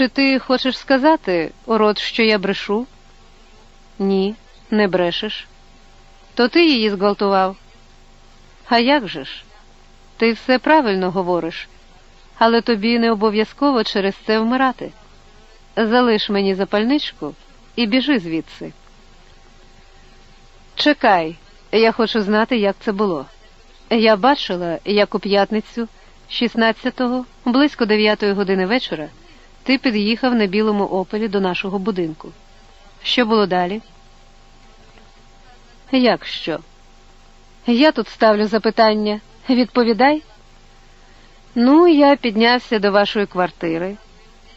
Чи ти хочеш сказати, урод, що я брешу? Ні, не брешеш. То ти її зґвалтував. А як же ж? Ти все правильно говориш, але тобі не обов'язково через це вмирати. Залиш мені запальничку і біжи звідси. Чекай, я хочу знати, як це було. Я бачила, як у п'ятницю, 16-го, близько 9 години вечора, ти під'їхав на білому опелі до нашого будинку. Що було далі? Як що? Я тут ставлю запитання. Відповідай. Ну, я піднявся до вашої квартири.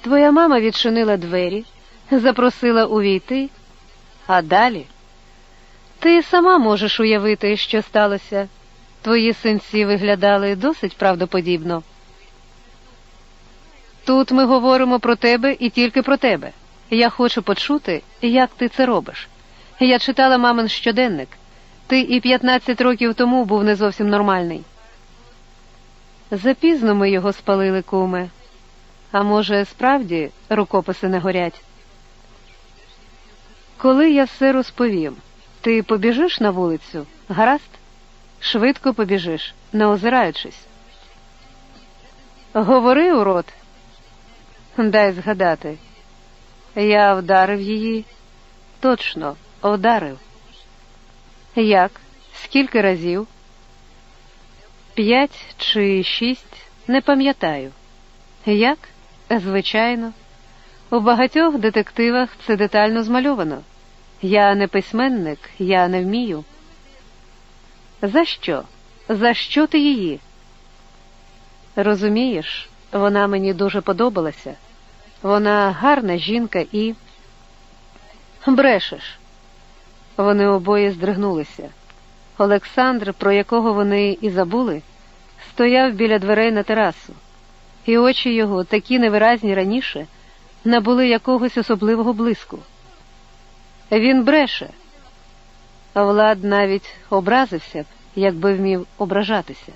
Твоя мама відчинила двері, запросила увійти, а далі ти сама можеш уявити, що сталося. Твої синці виглядали досить правдоподібно. Тут ми говоримо про тебе і тільки про тебе. Я хочу почути, як ти це робиш. Я читала мамин щоденник. Ти і 15 років тому був не зовсім нормальний. Запізно ми його спалили, куме. А може, справді рукописи не горять? Коли я все розповім, ти побіжиш на вулицю? Гаразд? Швидко побіжиш, не озираючись. Говори, урод. Дай згадати. Я вдарив її. Точно, вдарив. Як? Скільки разів? П'ять чи шість, не пам'ятаю. Як? Звичайно. У багатьох детективах це детально змальовано. Я не письменник, я не вмію. За що? За що ти її? Розумієш, вона мені дуже подобалася. Вона гарна жінка і. Брешеш. Вони обоє здригнулися. Олександр, про якого вони і забули, стояв біля дверей на терасу, і очі його, такі невиразні раніше, набули якогось особливого блиску. Він бреше. Влад навіть образився б, якби вмів ображатися.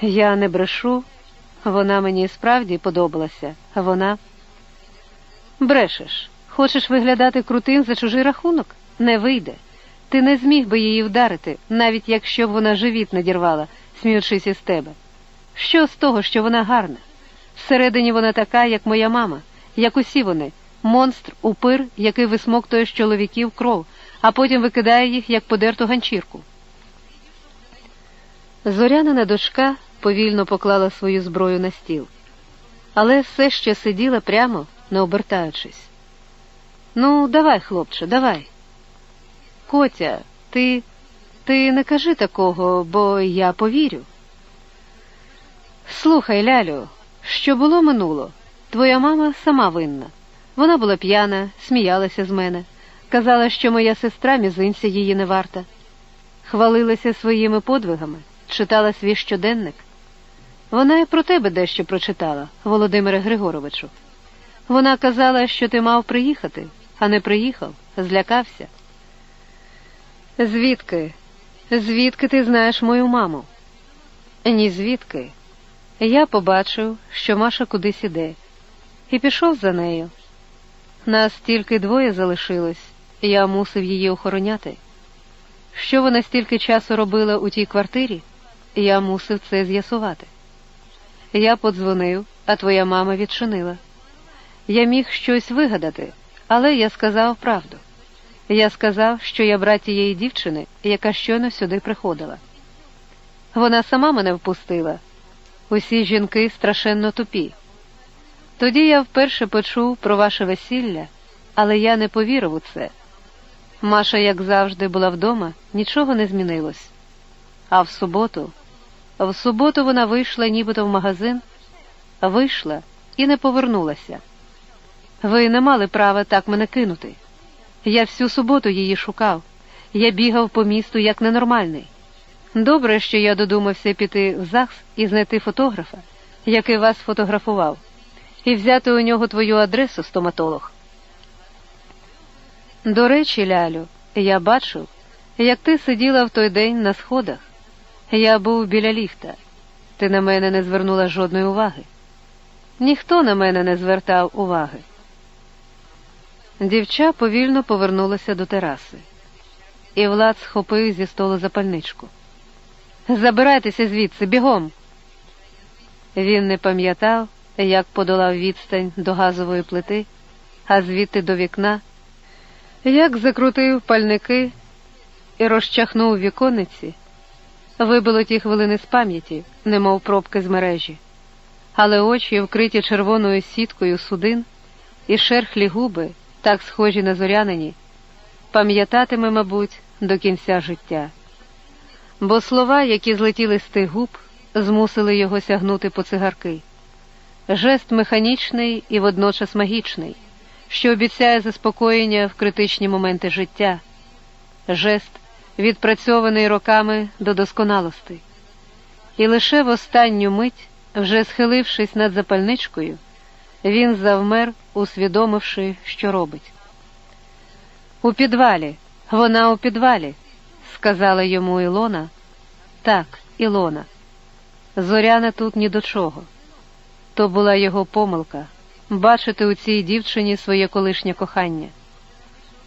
Я не брешу, вона мені справді подобалася, вона. Брешеш, хочеш виглядати крутим за чужий рахунок? Не вийде. Ти не зміг би її вдарити, навіть якщо б вона живіт надірвала, сміючись із тебе. Що з того, що вона гарна? Всередині вона така, як моя мама, як усі вони, монстр, упир, який висмоктує з чоловіків кров, а потім викидає їх, як подерту ганчірку. Зорянина дочка повільно поклала свою зброю на стіл, але все ще сиділа прямо, не обертаючись. Ну, давай, хлопче, давай. Котя, ти ти не кажи такого, бо я повірю. Слухай, Лялю, що було минуло, твоя мама сама винна. Вона була п'яна, сміялася з мене, казала, що моя сестра мізинця її не варта. Хвалилася своїми подвигами, читала свій щоденник. Вона і про тебе дещо прочитала, Володимире Григоровичу. Вона казала, що ти мав приїхати, а не приїхав, злякався. Звідки? Звідки ти знаєш мою маму? Ні, звідки? Я побачив, що Маша кудись іде, і пішов за нею. Нас тільки двоє залишилось, я мусив її охороняти. Що вона стільки часу робила у тій квартирі, я мусив це з'ясувати. Я подзвонив, а твоя мама відчинила. Я міг щось вигадати, але я сказав правду. Я сказав, що я брат тієї дівчини, яка щойно сюди приходила. Вона сама мене впустила. Усі жінки страшенно тупі. Тоді я вперше почув про ваше весілля, але я не повірив у це. Маша, як завжди, була вдома, нічого не змінилось. А в суботу, в суботу вона вийшла нібито в магазин, вийшла і не повернулася. Ви не мали права так мене кинути. Я всю суботу її шукав. Я бігав по місту як ненормальний. Добре, що я додумався піти в ЗАГС і знайти фотографа, який вас фотографував, і взяти у нього твою адресу, стоматолог. До речі, Лялю, я бачив, як ти сиділа в той день на сходах. Я був біля ліфта. Ти на мене не звернула жодної уваги. ніхто на мене не звертав уваги. Дівча повільно повернулася до тераси, і Влад схопив зі столу запальничку. Забирайтеся звідси, бігом. Він не пам'ятав, як подолав відстань до газової плити, а звідти до вікна, як закрутив пальники і розчахнув вікониці, вибило ті хвилини з пам'яті, немов пробки з мережі, але очі, вкриті червоною сіткою судин, і шерхлі губи, так схожі на зорянині, пам'ятатиме, мабуть, до кінця життя. Бо слова, які злетіли з тих губ, змусили його сягнути по цигарки. Жест механічний і водночас магічний, що обіцяє заспокоєння в критичні моменти життя, жест, відпрацьований роками до досконалости. І лише в останню мить, вже схилившись над запальничкою, він завмер, усвідомивши, що робить. У підвалі, вона у підвалі, сказала йому Ілона. Так, Ілона. Зоряна тут ні до чого. То була його помилка бачити у цій дівчині своє колишнє кохання.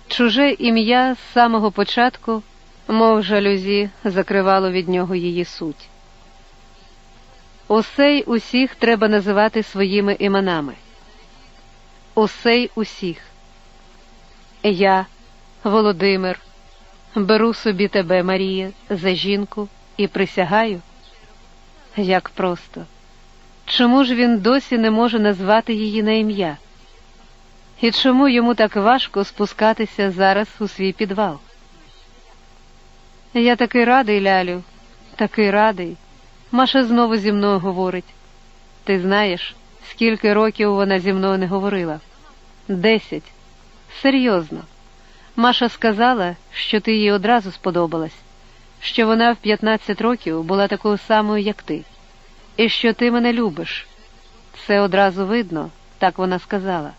Чуже ім'я з самого початку, мов жалюзі, закривало від нього її суть. Усе й усіх треба називати своїми іменами. Усе й усіх. Я, Володимир, беру собі тебе, Марія, за жінку і присягаю. Як просто. Чому ж він досі не може назвати її на ім'я? І чому йому так важко спускатися зараз у свій підвал? Я такий радий, Лялю, такий радий. Маша знову зі мною говорить. Ти знаєш, скільки років вона зі мною не говорила? Десять. Серйозно. Маша сказала, що ти їй одразу сподобалась, що вона в 15 років була такою самою, як ти, і що ти мене любиш. Це одразу видно, так вона сказала.